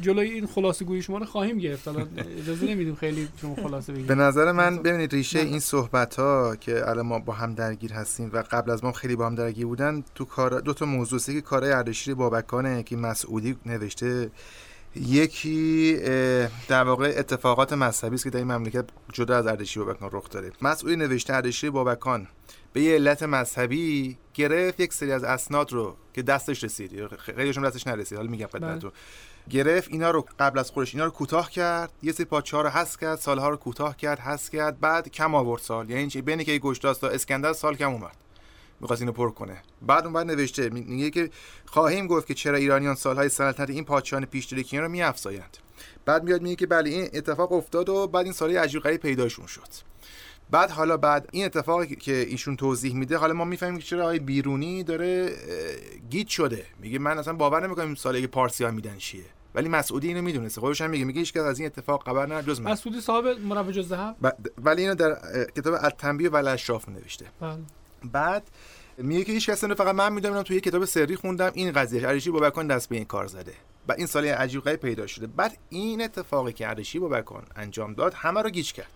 جلوی این خلاصه گویی شما رو خواهیم گرفت. حالا اجازه نمیدیم خیلی شما خلاصه بگید به نظر من ببینید ریشه این صحبت ها که الان ما با هم درگیر هستیم و قبل از ما خیلی با هم درگیر بودن تو کار دو تا موضوع که کارهای اردشیر بابکانه که مسعودی نوشته. یکی در واقع اتفاقات مذهبی است که در این مملکت جدا از اردشیر بابکان رخ داره. مسئولی نوشته اردشیر بابکان به یه علت مذهبی گرفت یک سری از اسناد رو که دستش رسید خیلیشون دستش نرسید. حالا میگم خدمتتون. بله. گرفت اینا رو قبل از خودش اینا رو کوتاه کرد. یه سری پادشاه رو حذف کرد سالها رو کوتاه کرد حذف کرد. بعد کم آورد سال. یعنی چی؟ بین که گشتاست تا اسکندر سال کم اومد. می‌خواست اینو پر کنه. بعد اون بعد نوشته میگه که خواهیم گفت که چرا ایرانیان سالهای سلطنت این پادشاهان پیشترکیان رو میافزایند. بعد میاد میگه که بله این اتفاق افتاد و بعد این سالهای عجیب غریب پیداشون شد. بعد حالا بعد این اتفاقی که ایشون توضیح میده حالا ما می‌فهمیم که چرا آقای بیرونی داره گیت شده. میگه من اصلا باور نمی‌کنم سالی پارسی ها میدن چیه. ولی مسعودی اینو می‌دونسته. خودش هم میگه میگه هیچ از این اتفاق خبر نداره جز من. مسعودی صاحب مروج الذهب ولی اینو در کتاب التنبیه و الاشراف نوشته. بله. بعد میگه که هیچ کس فقط من می‌دونم تو یه کتاب سری خوندم این قضیه با بابکان دست به این کار زده. و این سالی عجیب غریب پیدا شده. بعد این اتفاقی که با بابکان انجام داد همه رو گیج کرد.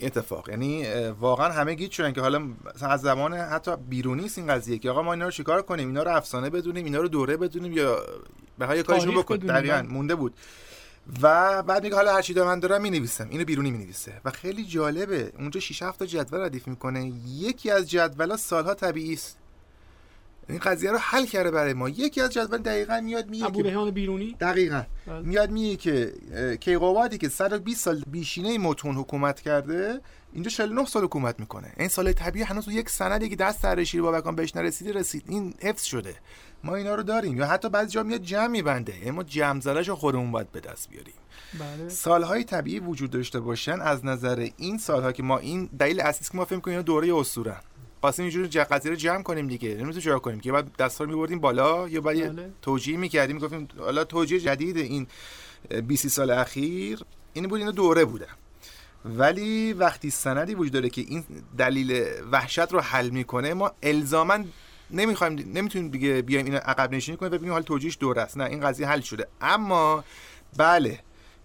اتفاق. یعنی واقعا همه گیج شدن که حالا از زمان حتی بیرونی است این قضیه که آقا ما اینا رو چیکار کنیم؟ اینا رو افسانه بدونیم اینا رو دوره بدونیم یا به های کارشون بکنیم دقیقاً بله. مونده بود. و بعد میگه حالا هر چی من دارم می‌نویسم. اینو بیرونی می‌نویسه. و خیلی جالبه. اونجا 6 7 تا جدول ردیف می‌کنه. یکی از جدولا سالها طبیعی است. این قضیه رو حل کرده برای ما. یکی از جدول دقیقا میاد میگه ابو بیرونی؟ دقیقا. بله. میاد میگه که کیقوبادی که 120 سال بیشینه متون حکومت کرده اینجا 49 سال حکومت می‌کنه. این سال طبیعی هنوز یک سندی که دست سرشیر بابکان بهش نرسیده رسید. این حفظ شده. ما اینا رو داریم. یا حتی بعضی جا میاد جمع میبنده. اما جمع زلش خودمون باید به دست بیاریم. بله. سالهای طبیعی وجود داشته باشن از نظر این سالها که ما این دلیل اصلی که ما فکر کنیم دوره اسطوره خواستیم اینجوری قضیه رو جمع کنیم دیگه. نمی‌تونیم چرا کنیم. که بعد دستا رو میبردیم بالا یا بعد بله. توجیه می‌کردیم. می‌گفتیم حالا توجیه جدید این 20 سال اخیر این بود اینا دوره بوده. ولی وقتی سندی وجود داره که این دلیل وحشت رو حل می‌کنه ما الزاما نمی‌خوایم نمی‌تونیم دیگه بیایم اینو عقب نشینی کنیم و بگیم حال توجیهش دوره است. نه این قضیه حل شده. اما بله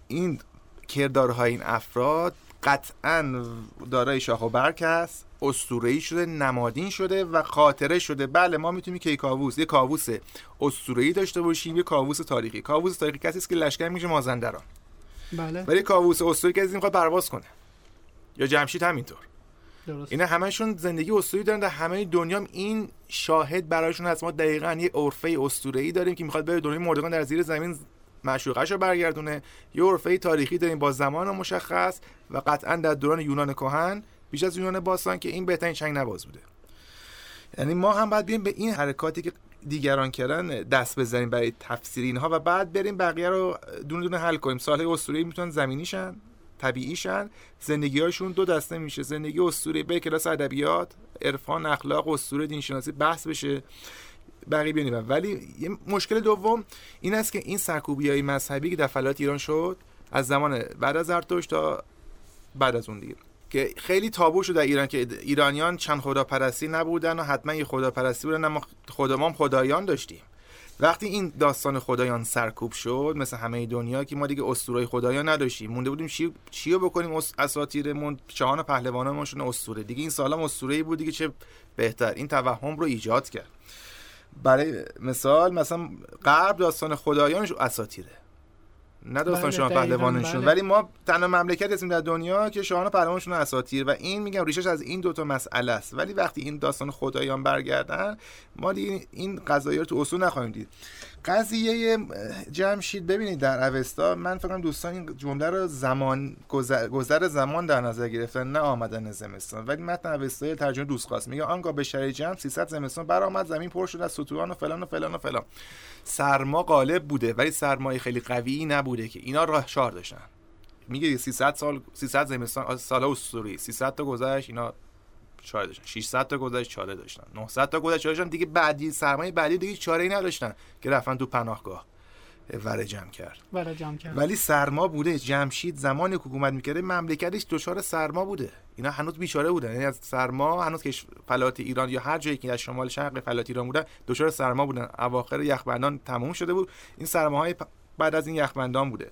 این کردارهای این افراد قطعا دارای شاخ و برگ است اسطوره‌ای شده نمادین شده و خاطره شده. بله ما می‌تونیم که کاووس یه کاووس اسطوره‌ای داشته باشیم یه کاووس تاریخی. کاووس تاریخی کسی است که لشکر میشه مازندران. بله. ولی کاووس اسطوره‌ای کسی می‌خواد پرواز کنه. یا جمشید همینطور. درست. اینا همشون زندگی اسطوری دارن در همه دنیا این شاهد برایشون هست. ما دقیقا یه عرفه اسطوره‌ای داریم که می‌خواد بره دنیای مردگان در زیر زمین معشوقش رو برگردونه. یه عرفه تاریخی داریم با زمان مشخص و قطعا در دوران یونان کهن بیش از یونان باستان که این بهترین چنگ نواز بوده. یعنی ما هم باید بیایم به این حرکاتی که دیگران کردن دست بزنیم برای تفسیر اینها و بعد بریم بقیه رو دونه دونه حل کنیم. سالهای اسطوره‌ای می‌تونن زمینیشن طبیعیشن زندگی هاشون دو دسته میشه. زندگی اسطوره به کلاس ادبیات عرفان اخلاق اسطوره دین شناسی بحث بشه. بقیه بیانیم. ولی یه مشکل دوم این است که این سرکوبی های مذهبی که در فلات ایران شد از زمان بعد از زرتشت تا بعد از اون دیگه که خیلی تابو شد در ایران که ایرانیان چند خداپرستی نبودن و حتما یه خداپرستی بودن اما هم خدایان داشتیم. وقتی این داستان خدایان سرکوب شد مثل همه دنیا که ما دیگه اسطوره خدایان نداشتیم مونده بودیم چی چیو بکنیم؟ اس... اساطیرمون شاهان و پهلوانانمون اسطوره. دیگه این سالم اسطوره‌ای بود دیگه چه بهتر. این توهم رو ایجاد کرد. برای مثال مثلا غرب داستان خدایانش اساطیره. نه داستان بله، شاه دقیقاً، پهلوانشون. بله. ولی ما تنها مملکت هستیم در دنیا که شاهان و پهلوانشون اساطیر و این میگم ریشش از این دوتا مسئله است. ولی وقتی این داستان خدایان برگردن ما دیگه این قضایی رو تو اصول نخواهیم دید. قضیه جمشید ببینید در اوستا من فکر دوستان این جمله رو زمان گذر, زمان در نظر گرفتن نه آمدن زمستان. ولی متن اوستا ترجمه دوست خواست. میگه آنگاه به شهر جمع 300 زمستان برآمد زمین پر شد از ستوران و فلان و فلان و فلان. سرما غالب بوده ولی سرمایه خیلی قوی نبوده که اینا راه شار داشتن. میگه 300 سال 300 زمستان سال اسطوری 300 تا گذشت اینا چاره داشتن. 600 تا گذشت چاره داشتن. 900 تا گذشت چاره داشتن. دیگه بعدی سرمایه بعدی دیگه چاره ای نداشتن که رفتن تو پناهگاه وره جمع کرد. برای جمع کرد. ولی سرما بوده. جمشید زمانی که حکومت می‌کرده مملکتش دچار سرما بوده. اینا هنوز بیچاره بودن. یعنی از سرما هنوز که فلات ایران یا هر جایی که از شمال شرق فلات ایران بودن دچار سرما بودن. اواخر یخبندان تموم شده بود. این سرماهای بعد از این یخبندان بوده.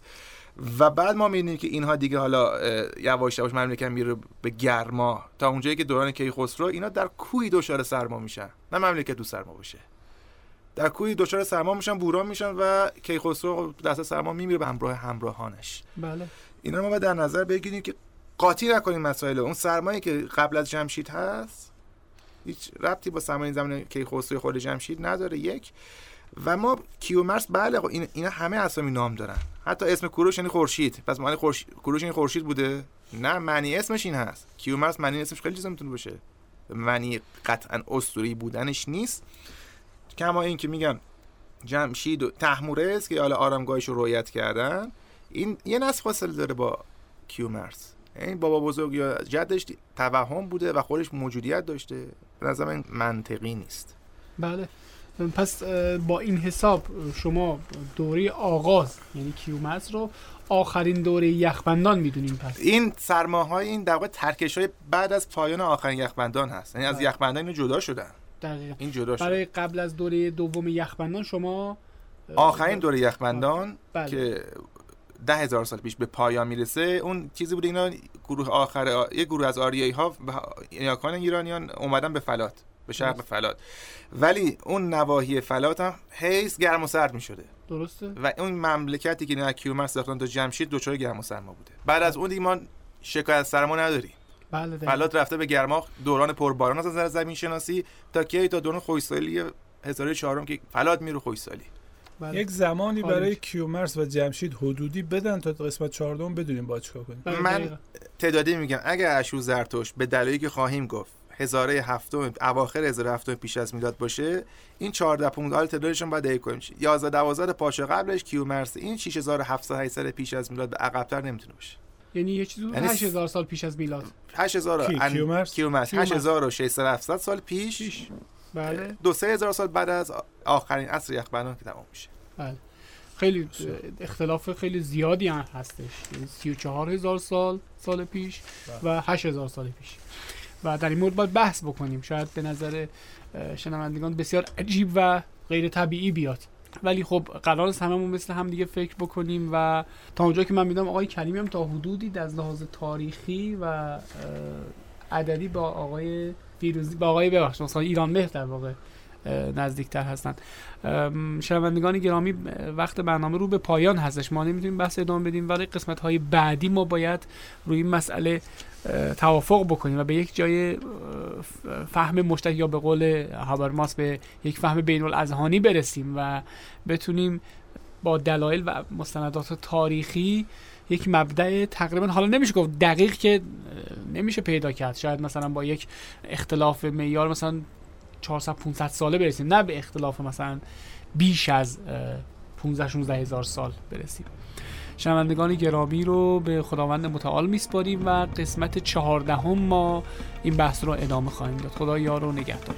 و بعد ما می‌بینیم که اینها دیگه حالا یواش یواش مملکت میره به گرما. تا اونجایی که دوران کیخسرو اینا در کوهی دچار سرما میشن. نه مملکت تو سرما باشه. در کوهی دچار سرما میشن بوران میشن و کیخسرو دست سرما میمیره به همراه همراهانش. بله. اینا رو ما باید در نظر بگیریم که قاطی نکنیم مسائل. اون سرمایه که قبل از جمشید هست هیچ ربطی با سرمایه زمان کیخسرو خود جمشید نداره. یک. و ما کیومرس بله این اینا همه اسامی نام دارن. حتی اسم کوروش یعنی خورشید. پس معنی خورش... کوروش یعنی خورشید بوده؟ نه معنی اسمش این هست. کیومرس معنی اسمش خیلی چیزا می‌تونه باشه. معنی قطعا اسطوری بودنش نیست. کما این که میگم جمشید و تحمورز که حالا آرامگاهش رو رویت کردن این یه نسل فاصله داره با کیومرس این بابا بزرگ یا جدش توهم بوده و خودش موجودیت داشته. به نظر من منطقی نیست. بله. پس با این حساب شما دوره آغاز یعنی کیومرس رو آخرین دوره یخبندان می‌دونیم پس این سرماهای این در واقع ترکش های بعد از پایان آخرین یخبندان هست یعنی از بله. یخبندان اینو جدا شدن دقیقا این جدا شد برای قبل از دوره دوم یخبندان شما آخرین دوره یخبندان بله. که ده هزار سال پیش به پایان می‌رسه اون چیزی بوده اینا گروه آخر. یه گروه از آریایی ها و ایرانیان اومدن به فلات به شرق درست. فلات ولی اون نواحی فلات هم حیث گرم و سرد می‌شده درسته و اون مملکتی که نه کیومرث ساختن تا جمشید دچار گرم و سرما بوده بعد از اون دیگه ما شکایت سرما نداریم بله. فلات رفته به گرما دوران پرباران از نظر زمین شناسی تا کی تا دوران خویسالی هزاره چهارم که فلات میره خویسالی بله. یک زمانی عالی برای. کیومرس و جمشید حدودی بدن تا قسمت چهاردهم بدونیم باید چیکار کنیم بله، من-. تعدادی میگم اگر اشور زرتشت به دلایلی که خواهیم گفت هزاره هفتم اواخر هزاره هفتم پیش از میلاد باشه این 14 15 حال تعدادشون باید دقیق کنیم. 11 12 پاشا قبلش کیومرث این 6700 800 پیش از میلاد به عقب‌تر نمی‌تونه باشه. یعنی یه چیزی یعنی س- 8000 سال پیش از میلاد. 8000 کی؟ ان- کیومرث؟ کیومرث کیومرث. 8600 700 سال پیش. بله. دو سه هزار سال بعد از آخرین عصر یخبندان که تمام میشه. بله. خیلی اختلاف خیلی زیادی هم هستش. یعنی 34 هزار سال سال پیش و 8 هزار سال پیش. و در این مورد باید بحث بکنیم. شاید به نظر شنوندگان بسیار عجیب و غیر طبیعی بیاد. ولی خب قرار است هممون مثل هم دیگه فکر بکنیم و تا اونجا که من می‌دونم آقای کلیمی هم تا حدودی از لحاظ تاریخی و ادبی با آقای فیروزی با آقای ببخشید مثلا ایران مهر در واقع نزدیکتر هستند ام، شنوندگان گرامی وقت برنامه رو به پایان هستش. ما نمی‌تونیم بحث ادامه بدیم ولی قسمت های بعدی ما باید روی این مسئله توافق بکنیم و به یک جای فهم مشترک یا به قول هابرماس به یک فهم بین الاذهانی برسیم و بتونیم با دلایل و مستندات تاریخی یک مبدع تقریبا حالا نمیشه گفت دقیق که نمیشه پیدا کرد. شاید مثلا با یک اختلاف معیار مثلا 400 500 ساله برسیم. نه به اختلاف مثلا بیش از 15 16 هزار سال برسیم. شنوندگان گرامی رو به خداوند متعال میسپاریم و قسمت چهاردهم ما این بحث رو ادامه خواهیم داد. خدا یار و نگهدار.